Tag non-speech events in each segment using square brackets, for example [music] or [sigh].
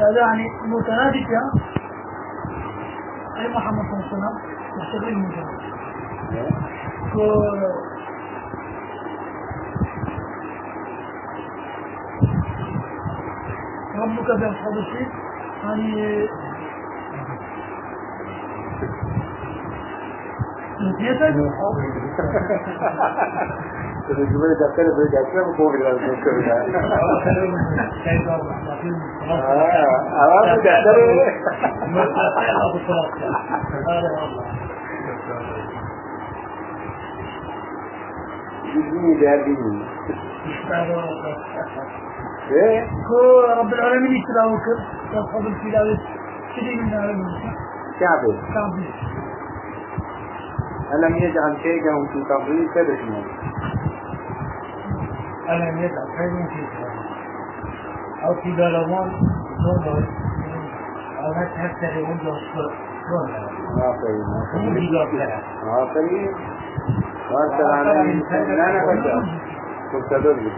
هذا يعني متنادي يا أي محمد صلى الله عليه وسلم مستقل مجرد ربك بأصحاب الفيل يعني [laughs] نسيتك؟ [laughs] Mau kau bilang daftar ya? Ah, awak daftar. Ini jadi. Eh, هو رب العالمين يتلاوك يصحب الفيل كثير من العلماء كعبه كعبي ألم يجعل كيدهم في تضليل كذا؟ ألم يجعل كيدهم في أو في بلغان نور أو حتى يوجد آخرين آخرين وأرسل عليهم لا نفجأ كنت أدري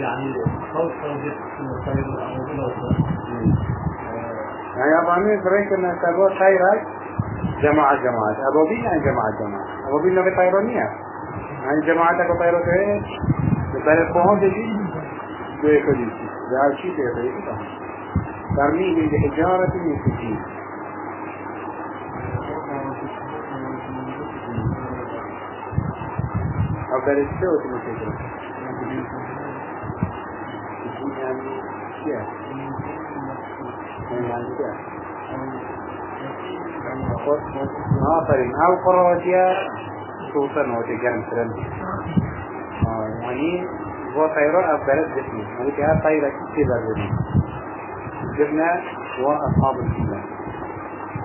يعني؟ يعني أبامي فريق أن سبوا خيرات جماعة جماعة. أبوبين يعني جماعة جماعة. أبوبين نبي طيرانية يعني جماعة ته بل پہنچ دي جو ایک دي جال شي ته ته ترميم بحجارة من سجين. أو برستوت من سجين. يعني شيء. يعني شيء. آفرین أو قراتیا سوطن ہوتے گرم کرن يعني هو طيران بلد جسمي يعني كها طيرة كتير بلد جبنا هو أصحاب الإيمان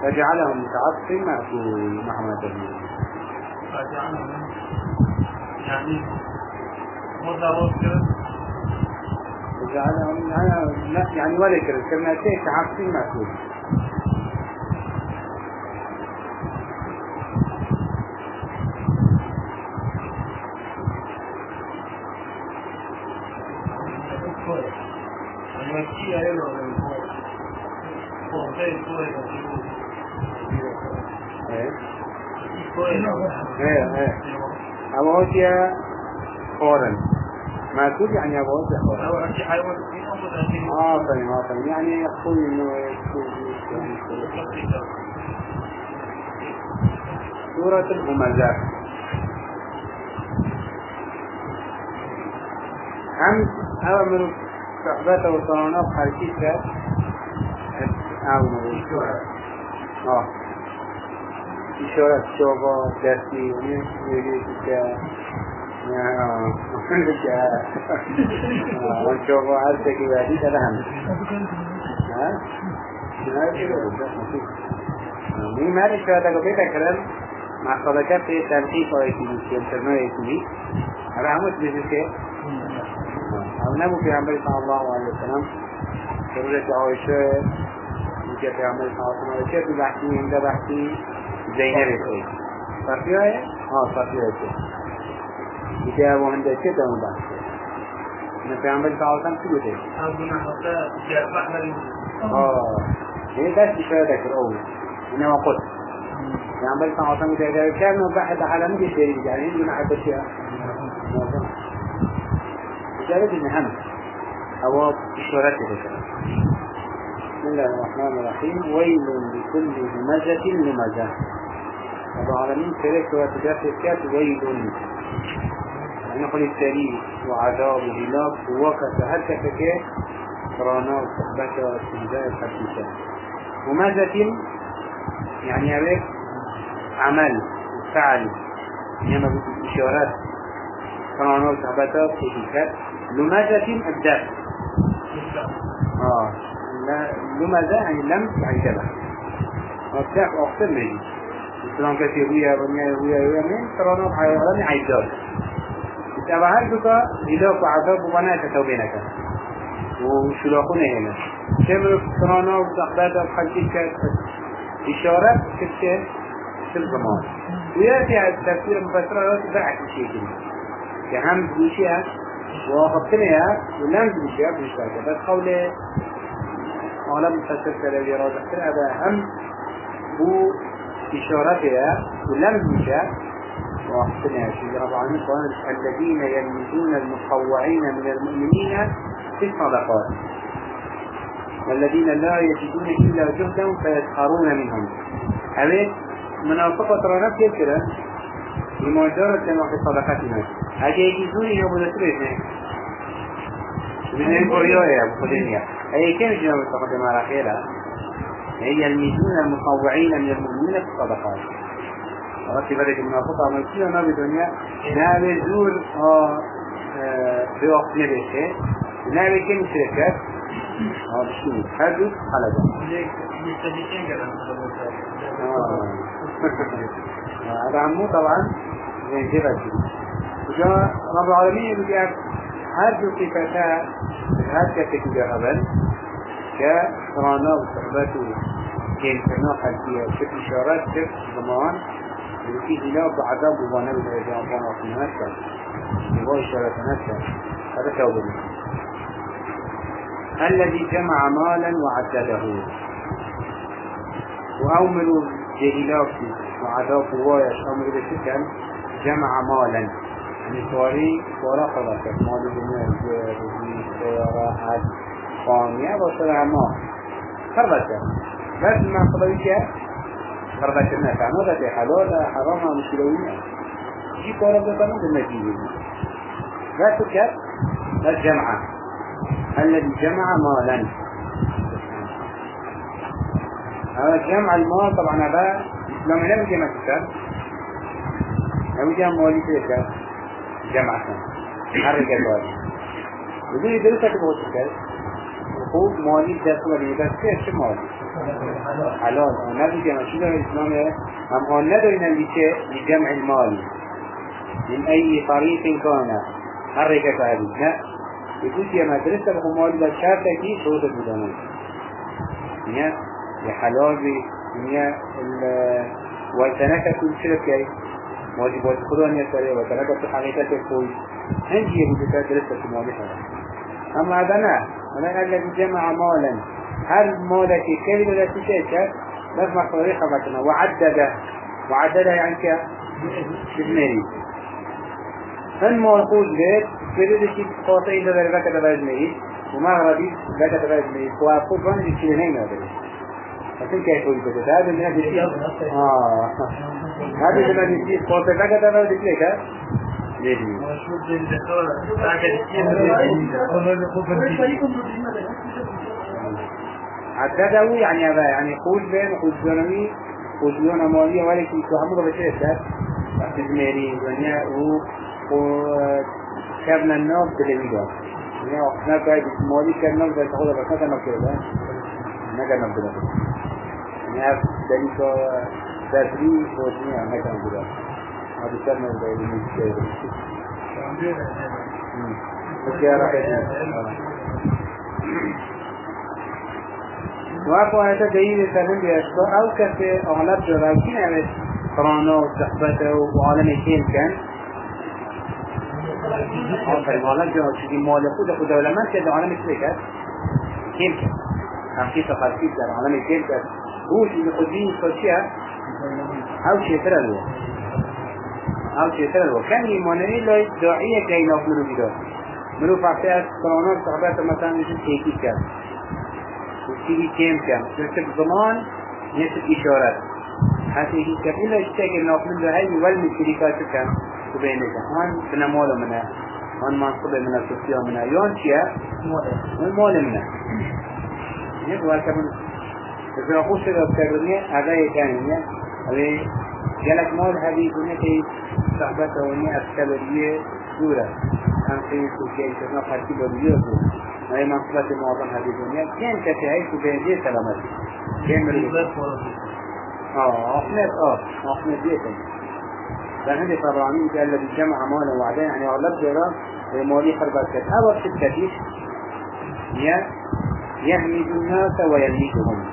فجعلهم متعصي مأكول محمد بن يعني مضى وجعلهم يعني يعني ولا كرم كلمتين تعصي مأكول أبوتيا فورا. ما تقول يعني أبوتيا فورا. آه فهم آه يعني يقول إنه سورة الهمزات هم أول من صحبته وصلانا بحركيته أول من آه. إشارة شوبا دستي ونيجي كده وان شوفوا عرسك بعدي تفهم ها مين ما رأيك هذا قبل تكرم مع صدقات في تنقيف أو يكيبي ينترنو يكيبي هذا عمود بذلك أو نبو في عمل صلى الله عليه وسلم. كرولة عائشة وجاء في عمل صلى الله عليه وسلم. وجاء بحثي عند بحثي. زينب الأي صفية آه صفية إذا هو عنده كده مبارك نبي عمل تعاطم كله ده آه. إيه ده شيء ذكر أول أنا ما قلت يعمل تعاطم إذا إذا كان واحد على شيء يعني عندنا حتى شيء جالس المهم أو إشارات ذكر بسم الله الرحمن الرحيم. ويل لكل همزة لمزة. رب العالمين كذلك وتدافع كات ويل. نقل التاريخ وعذاب وهلاك ووقت هل كفكه رانا وصحبته واستهزاء الحديثة ومازة يعني أبيك عمل فعل. إنما إشارات. رانا وصحبته واستهزاء لمازة الدفع آه. لمازة يعني لم يعني شبه والدفع أكثر منه السلام كثير. ويا ويا ويا ويا من ترانا عيدار تبع هل بك هلاك وعذاب وبناء تتوبينك وشلاخونه هنا؟ شمر سرانا وزخبات وحلقين إشارات كتير في الزمان. ويأتي التفسير المفسر برعكس الشيء كده كهم بوشيها وخبتنها ولم بوشيها بوشيها بس قوله عالم مفسر كده راجع كده هذا هم هو إشارتها ولم بوشيها وخبتنها شيء رب العالمين قال الذين يلمزون المتطوعين من المؤمنين في الصدقات والذين لا يجدون إلا جهدهم فيسخرون منهم. هذه منافقة رنب يذكر لمجرد كما في هذه يجدوني أبو نسبه من الكوريوية يا أبو خدينيا هي كم جنب التقدم على خيرها؟ هي يلمزون المطوعين من المؤمنين في الصدقات. رتب ذلك المنافقة ملكية ما بدنيا نابي زور في وقت نبيته نابي كم شركات [laughs] هذا شنو حدث حلقة هذا عمو طبعا. زين كذا وجاء رب العالمين يقول هذه صفتا هذا كتكي قبل كرانا وصحبته كين كنا خلفية شكل إشارات شكل زمان؟ وفي هنا بعذاب وبانا بالعجام بانا في نفسه. يبغى إشارات نفسه. هذا توبة. الذي جمع مالا وعدده. وأمروا جهلاكي وعذاب وايش؟ أمر بسكن جمع مالا. يعني سواري سوارا خلاص مال الدنيا الجيري سيارة حد قانية وصلها مال خربتها بس ما قضيتها خربتها الناس عمودة حلال حرام مشكلوية جي كورا بطنو بالنجيب بس كده بس جمعه. الذي جمع مالا. هذا جمع المال طبعا هذا لما لم جمع كتاب لم جمع مالي كتاب جمع سنة حرك الوالي بدون درسة كبوت كتاب وخوب مالي درس ولي بس كيف؟ شو مالي حلال. أنا نبي جمع شو ده الإسلام هم هون ندرين اللي شيء لجمع المال. من أي طريق كان. حرك هذه يقول يا مدرسة الخمال ده شرطة كي شروط البدانة هي الحلال بي هي والتنكة كل شرط كي واجبات خدوان يسري وتنكة في حقيقة الكوي هنجي يقول درسة الخمال هذا أما هذا نا أنا الذي جمع مالا هل مالك كلمة لا تشيك بس ما طريقة مثلا وعدده وعدده يعني بالمريض هن موقوز بيت كده شيء قاطعي وما غادي ده كده بايد ميت وأقول فانا دي نين هذا لكن كيف يقول؟ كده هذا اللي نبي آه. هذا اللي نبي شيء قاطع ده كده بايد كده ليه؟ عدده يعني هذا يعني قول بين قول جنوي مالية ولكن كهمه بشيء تزميري ونيا وكابنا النوم تلميذا يعني وقتنا كاي مالي كنا بس تاخذ بس كنا كده ما كنا كده. يعني ذلك تدريب وجنيا ما كان كده هذا كنا ده من كده وأكو هذا دليل سلم بيشبه أو كفي أغلب جراكين يعني قرانه وصحبته وعالم الدين كان؟ آخر جا چیزی مال خود خود که در عالم چه کرد؟ کم کرد تحقیق خلقی در عالم کم کرد هو خودی تو چیه؟ أو چیتر ألو أو چیتر ألو کم ایمانوی لای داعیه که این منو بیدار منو فقطه از قرآن صحبت مثلا نشون تحقیق کرد و چیزی کم کرد نسب زمان نسب اشارت حتى هي كفيلة اشتاق النافل ده هاي والمشركات كان وبينك هون بنمول منها هون منصب من السوسيا منها يون شيا المول منها يبغى كمان إذا أخوش إذا أذكرني هذا يكاني هذا جالك مول هذه الدنيا كي صحبته وني أذكرني سورة أنا في سوسيا كنا خارجي بديه ما هي منصبة المعظم هذه الدنيا كان كتعيش بين سلامتي كان مريض آه احمد آه احمد ديتن فهندي طبعاً قال الذي جمع مالا وعدين يعني اغلب جرا مالي خربات كت اول شد كتيش يهمد الناس ويلميكهم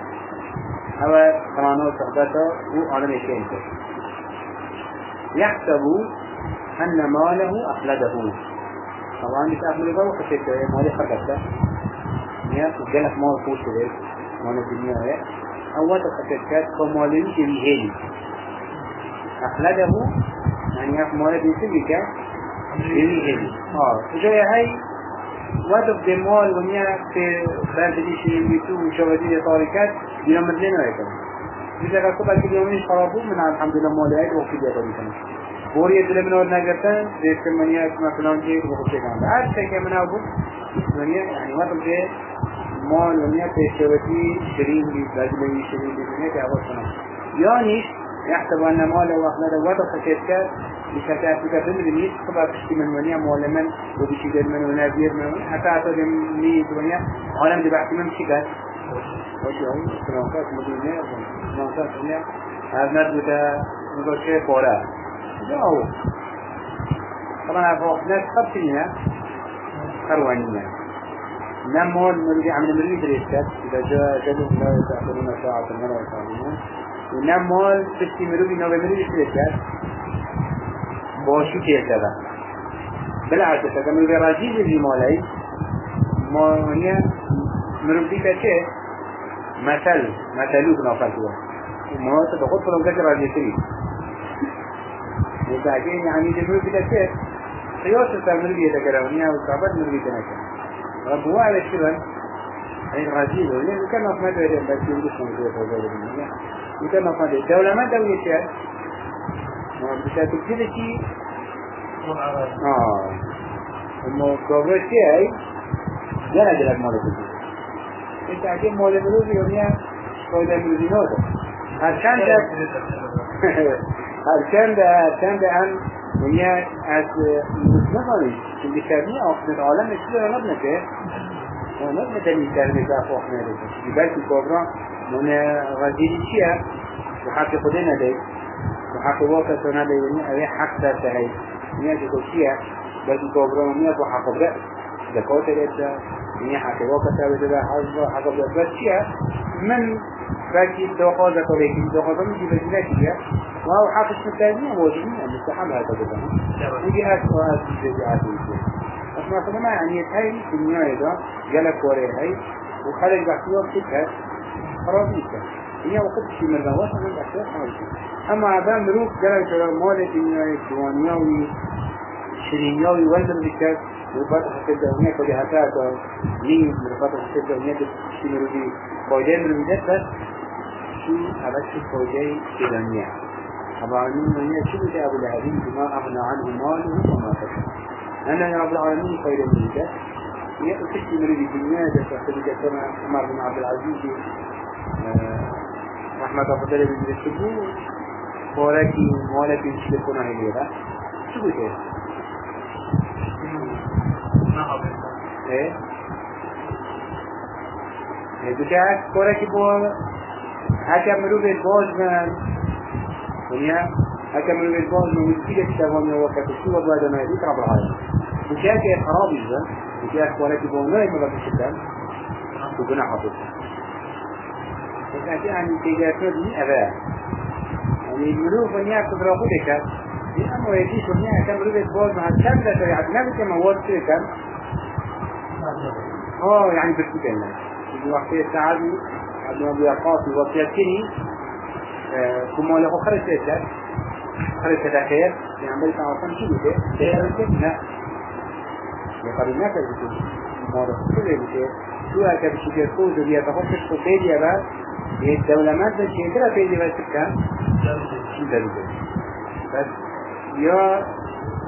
هو صحبته وعلم يشين يحسب أن ماله أخلده. طبعا مش أخلده وخشيت مالي خرجته يا جالك مال فوش ده مال الدنيا أول تخشيت كمالي كبيهلي أخلده يعني يا مال بيسوي كا كبيهلي آه. جاي هاي وقت المال ونيا في بلد شيء بيتو وشوادي طاركات يوم مدينة هيك إذا كتب كل يومين خرابو من الحمد لله مولى وقت دي أقول لكم بوري دل من ورنا جرتن ديش كمانيا اسمه فلان شيء وقت شيء كان هذا شيء كمان أبو منيا يعني ما تبغى مال ونيا تشوتي شرين دي بلد شرين دي منيا كأبو سنة يعني يحسب أن ماله وأخلاده وضع خشيتك بشكل أفريقيا بن الميت طبعا تشتي من ونيا مولما وبشي من ونابير من حتى أعطى من ونيا. عالم دي بعد من شكل وشي هاي سنوات مدينة سنوات مدينة. هذا نرد نقول شيء فورا. جاو طبعا أبو ناس خبتني خروانية. نمول نرجع من المريد ريسات إذا جاء جلوا لا يتأخرون ساعة ولا يتأخرون ونمول تشتي مروبي نوبي مريد ريسات بوشو كيسا بالعكس كما يراجيز اللي مولاي ما هي مروبي كيسا مثل مثلوك نافل هو ما تدخل فلان كتر راجي تري لكن يعني كيف قياس تعمل بيه تكرونيا وكعبات من بيه تنكر ربوا على الشبن أي له لأنه كان ويدين بس يلبس من كده فوزي وكان أفمد الدولة ما دولة تكتب شيء. آه وما كبر شيء. جنا جلك مالك إنت عجيب مولى ملوزي يوميا ده هرشان ده؟ [laughs] هرشان ده؟ عن ويا از مسلماني اللي كانوا أخذ العالم كله نبنا كه ونبنا تاني كلمة ذا أخنا له يبقى الكبرى من غزير شيء وحق خدنا ده وحق واقع سنة ده يعني أبي حق ده تهي. نيا جو شيء بس الكبرى نيا بو حق بقى زكاة ده نيا حق واقع سوى ده حق حق بس شيء من باقي دوقة زكاة لكن دوقة من جبل نتيجة وهو حق الثانية واجبية مستحب هذا كذا يجي أسوأ الجزئيات بس مثلا ما يعني هاي في النهاية ده جالك وري هاي وخلق بحثوها بتكهر خراب نكهر هي وقت شيء من الغواص من بحثوها خراب أما عدم مروف جالك مالة النهاية دوانياوي شرينياوي وزن بكهر مرفات حسد هناك هتاك مين مرفات حسد هناك شيء مروفي فوجين مروفي بس شيء فوجين كدنيا طبعا من هي شو أبو العظيم بما أغنى عنه ماله وما كسب أنا يا رب العالمين خير من ذلك يأتي من الدنيا جالس كما عمر بن عبد العزيز الله تعالى بن الشبو ولكن ولكن يشركون عليها شو بده؟ إيه؟ إيه بتاعك كورك بو هكا مروبة بوز من ونيا هكا مروبة بوز من مسكيلة تشاوان وكا تشوى بعد ما يديك رب العالم بتاعك خراب إذا بتاعك كورك بو نوي مبقى الشتان وقنا حفظ بس يعني تيجاتنا دي أبا. يعني المروف ونيا كبرا خودك لأنه يجيش ونيا هكا مروبة بوز مع الشاملة شريعة نبي كما هو الشركة آه يعني بالكتين الوقت السعادي عبد الله بيقاطي وقيتني كما له خرج كذا خرج كذا خير. يعني بيت عصام شو بده كذا يقال ما كذا ما ده كل بده شو هذا؟ بشيء كوز اللي يتخصص في سيدي بقى یک دولمت به چیتر پیدا بسید کن؟ بس یا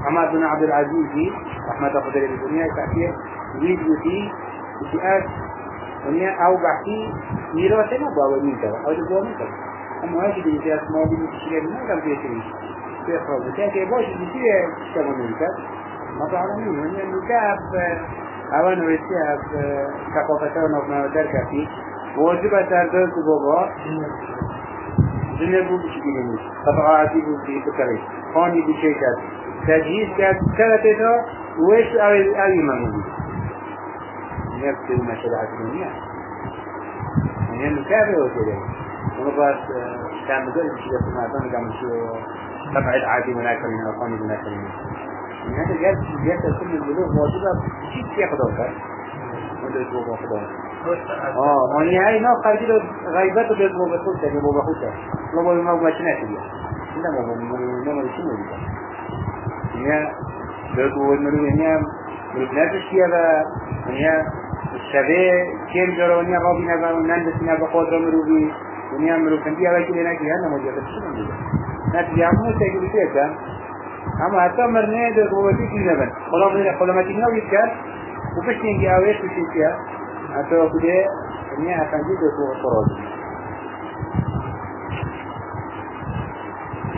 اما بن عبد العزیزی احمد خدای به دنیا تأثیر وید بودی بودی از دنیا او بحثی میراسه ما باونی کرد آجو باونی کرد اما هاشی دیگه از ما که تشکر نه کم توی تریش توی خواب بسید که باشی دیگه شبانه کرد ما تو عالمی هنیا از اوان رسی از ثقافتا و نظمه و درکتی واجب تردد بابا. جنبو بشكل طبعا عزيز في فكري خاني بشيء تجهيز كانت كانت ويش أوي أوي ما موجود نفس المشروعات الدنيا يعني إنه كافي وكذا ونبغى كان مدرس كذا في المعطان كان شو تبعد عادي مناكرين أو قاني مناكرين من هذا جاب جاب كل البلوغ واجبة شيء كيف خدوك وده يتوقع خدوك آه وني هاي نوع وده يتوقع خدوك يعني بوبا خدوك لو ما ما شنات ليه لا ما ما ما ما شنو ليه هي ده هو المرو هي مبنات الشيء هذا هي الشبه كم جرى ونيا رابي نبا ونان بس نبا قدر مروبي ونيا مرو كم بيها بيجي لنا كي هذا موجود شنو ناس يعملوا تيجي كده أما حتى مرنه ده قوتي كي نبن خلا غير خلا ما تيجي ويتكر وبس نيجي اويش بس فيها؟ حتى كده هتنجي ده قوة فراج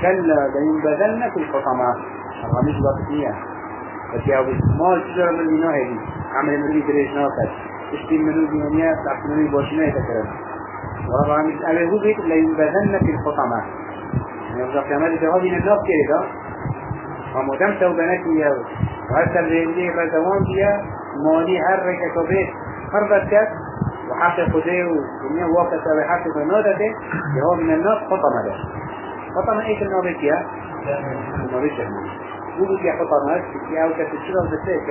كلا لينبذلن في الحطمة الرميش بطنية فتياو ما شجر من بنا هذي عمل مني دريش ناقص. اشتي منو بنيا تحت منو باشنا يتكرر ورا رميش أبي هو بيت لينبذلن في الحطمة يعني وزا قيامات جواب من الناس كده وما دام توبنك وياه وهسه اللي رزوان بيا؟ مالي هر ركتوبه فرضت كت وحق خده ودنيا وقت أو حق فنادته هو من الناس خطم ده. خطم إيش النابك يا النابك جهنم يقول يا خطم هاش يا أو كتشيل أو تسيك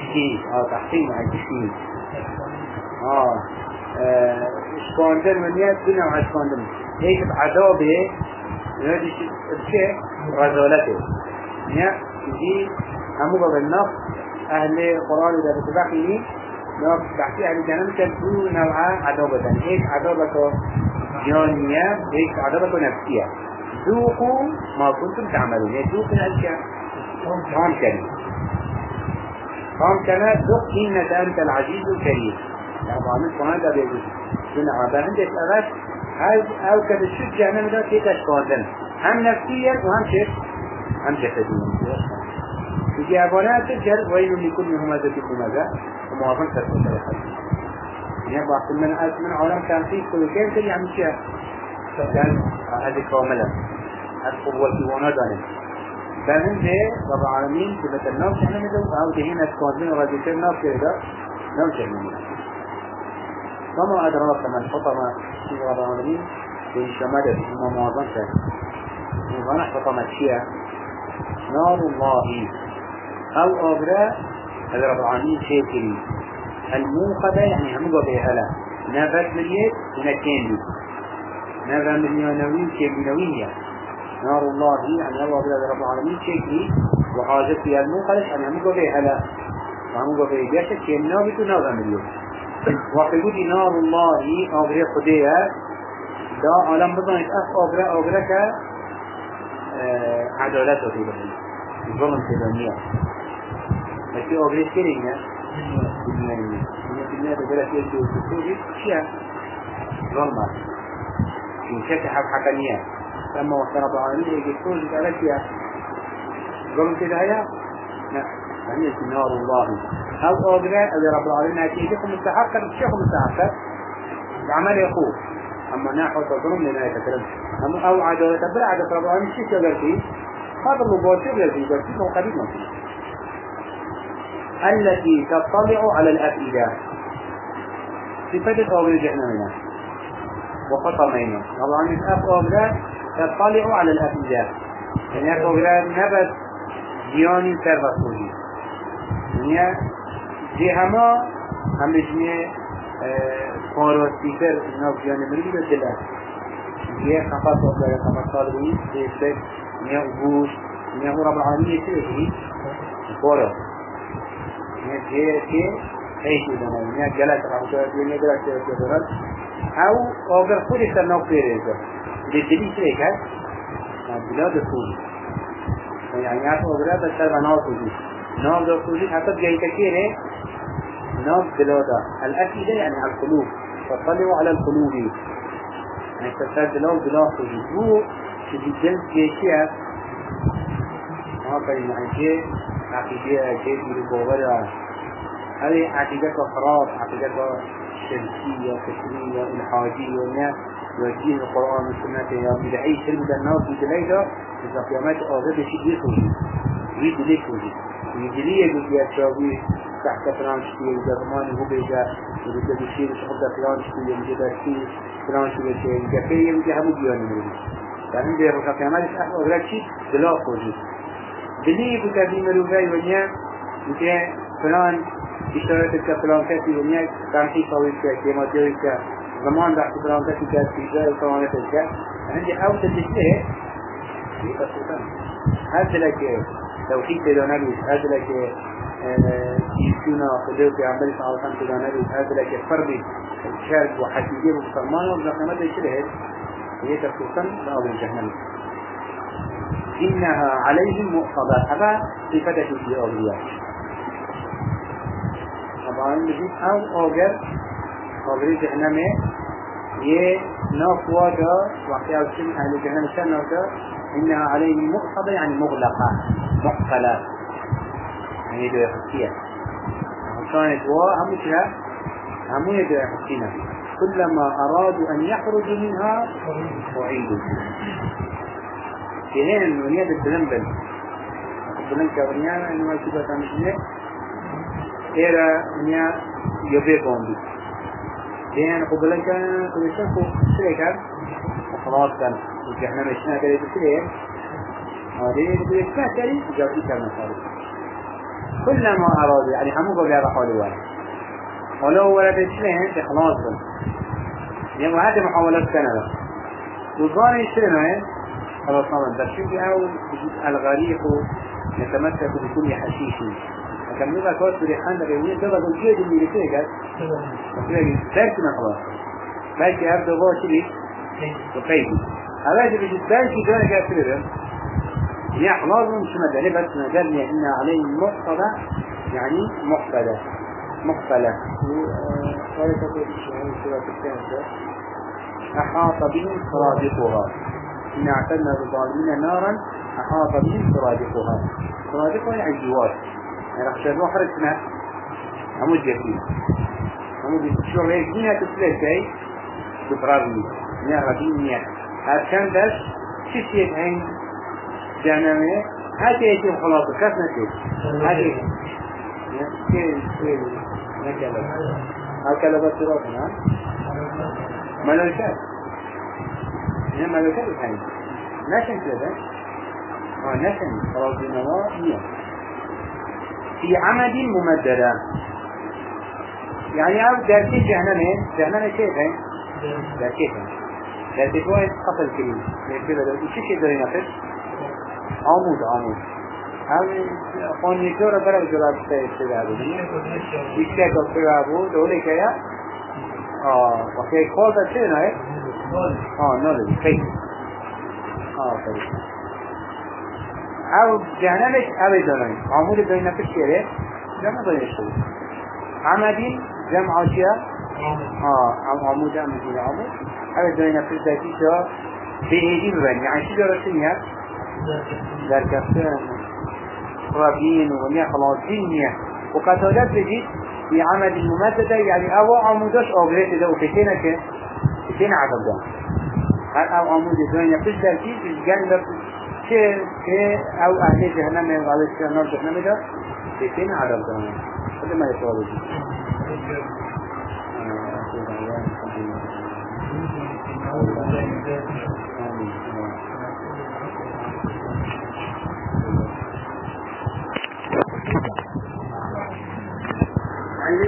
تحقيق آه تحقيق مع التحقيق آه. اشكاندن من يد دنيا مع اشكاندن هيك بعذابه يجي الشيء غزالته يا دي همو بالنص. أهل القرآن إذا بتبقي بحثي أهل الجنة كان دو نوعا عذابة. هيك عذابة جانية هيك عذابة نفسية. ذوقوا ما كنتم تعملون. يعني ذوقوا الأشياء. قام كريم قام كان ذوق إنك أنت العزيز الكريم. يعني قرآن ده بيجوز سنة عبا عندك أغاث أو كده شو جهنم ده كيف أشكال هم نفسيا وهم شيء هم جسديا في جابونات الجر ويل لكل همزة همزة ومعظم تسوى الحديث يعني بعض من من عالم كان فيه كل كيف اللي عم يشيء كان هذه كاملة القوة دانه. فمن ذي رب العالمين سبت النوم شحنا مدو أو دهين أسكوانزين وغاديتين نوم كده نوم شحنا كما أدراك من حطم في رب العالمين في شمالة هم معظم شحنا وغانا حطم الشيء نار الله. أبراء هذا رب العالمين شاكري الموقدة يعني همجة بيهلا نفت مليت ونكين لي نفت مليونوين كمينوية نار الله يعني الله أبراء رب العالمين شاكري وحاجت فيها الموقدة يعني همجة بيهلا همجة بيهلا كمينوية ونفت مليون. وقلت نار الله أبراء خديها دا عالم بضانت أف أبراء أبراء ك عدالته في بحث الظلم في كريمة بالدنيا بالدنيا بقولك يجي وتسوي شيء ظلمة إن شك حب حكنية لما وصل رب العالمين يجي تقول قالك يا ظلم كده هيا لا هي نار الله أو أبريد أبي رب العالمين هتيجيكم مستحقا الشيخ مستحقا العمل يقول أما نحو تظلم لنا يتكلم أما أو عدالة بلا عدالة رب العالمين شيء يقدر فيه هذا المباشر الذي يبرسيه قريب منه التي تطلع على الأفئدة. صفة أغلى جهنمنا وخطمين طبعا الأف أغلى تطلع على الأفئدة. يعني أغلى نبت دياني سربت كوجي يعني جهما هم بجميع فاروسيتر ناف دياني مريد بدلات جيه خفاف أغلى خفاف صالحين بيسك نيا وجوش نيا هو رب العالمين يسير فورا نيا جيه إيش بدنا نيا جلس رحمة نيا جلس جلس أو أوغر خودي سنو فيريزا لدليل شيء هذا بلاد السوري يعني عارف أوغر بس سر ناو سوري ناو دو سوري حتى جاي كثير ناو بلادا الأكيدة يعني القلوب فطلعوا على القلوب يعني تسال بلاد بلاد سوري هو اللي جنس كيشيا ما يعني شيء عقيدة شيء من الجوهرة هذه عقيدة خراب عقيدة شركية فكرية إلحادية وجيه القرآن والسنة يا بدعي كلمة الناس بدليلة إذا قيامات أغلب شيء يخوجي يدلي خوجي يدلي يقول يا شاوي تحت فلان شيء وزمان هو بيجا وبيجا بشيء شغل فلان شيء وبيجا شيء فلان شيء شيء جفية وبيجا هم ديانة مريض يعني روح قيامات أحد أغلق شيء دلا خوجي دلي بتبي مروجي ونيا انت فلان اشتريت فلان كاتي ونيا كان في قوي كاتي ما جوي كاتي زمان رحت فلان كاتي كاتي جاي فلان كاتي عندي في تصوير هذا لك توحيد تدانا بيش هذا لك يسونا خدوه في عمل صلى الله عليه بيش هذا لك فرد الشارك وحكيجيه مسلمان وزخمة يشره هي تخصوصا بأبو الجهنم إنها عليهم مؤصدات هذا صفته في أولياء طبعا نجيب أو أوجر قبل جهنم. يه نافواجا وحيا وسن أهل جهنم. سنة إنها عليهم مؤصدة يعني مغلقة. مقفلة يعني دو يخصية كانت هم شها هم يدو يخصينا كلما أرادوا أن يخرجوا منها أعيدوا. كهين ونيا بالبلنبل بالبلن كورنيا إنما كيف تمشي إيرا ونيا يبي بوندي كهين قبلن كان كل خو شركة وخلاص كان وجهنا مشنا كده بسير هذه بيسمع كريم جاوبي كان صار كلما أرادوا يعني همو قبل هذا حول واحد ولو ولد الشلين خلاص يعني هذه محاولات كندا وظان يشترينا خلاص طبعا بس شو أو الغريق يتمسك بكل حشيش كم نبغى كوس بريحان ده بيقول ده بقول جيد اللي يصير قال بس تركنا خلاص بس يبدو هو شيء وقيد هذا اللي بالنسبة لي كده جاب كده هي خلاص مش مدني بس مدني إن عليه مقصدة يعني مقبلة مقبلة وقال تقول الشهر سورة الكهف أحاط بهم سرادقها إن اعتدنا للظالمين نارا أحاط بهم سرادقها سرادقها يعني الجوار يعني شافوا حرسنا عمود جديد عمود شو هيك مين هتسلك هاي بفرارني مين ربين مين هاتكن داش شيء هين جانمه هاتي هيك خلاص كيف نسيت هاتي كيف كيف نكلم هكذا بس ربنا ملكات هي ملكات الحين نشن كذا آه نشن خلاص النواة هي في عمد ممددة. يعني أو درسي جهنمين جهنم كيف هين درسي درسي هو قتل كريم كذا لو إيش شيء دري نفس عمود عمود هم خون يكور برا جلاب استعداد إيش كذا كذا أبو دولة كيا آه وكي خود أشياء ناي آه خیلی. آفرین او جهنمش او دارن. عامل بین نفس شیره جمع باید شد عمدی جمع آشیا؟ آم آمود هم دین آمود او دارن نفس ذاتی شا. بهیدی ببنی یعنی چی دارست نیست در کفتر ربین و نیه. خلاصین نیه. و قطالت بدید. بعمل ممدده یعنی او آموداش آگره شده و فتنه نکه عدد ده هل أو عمود الدنيا فيش تركيز الجنة كه كه أو أهل جهنم من غالب جهنم جهنم ده فتينا عدد ده كل ما يطول دي آمين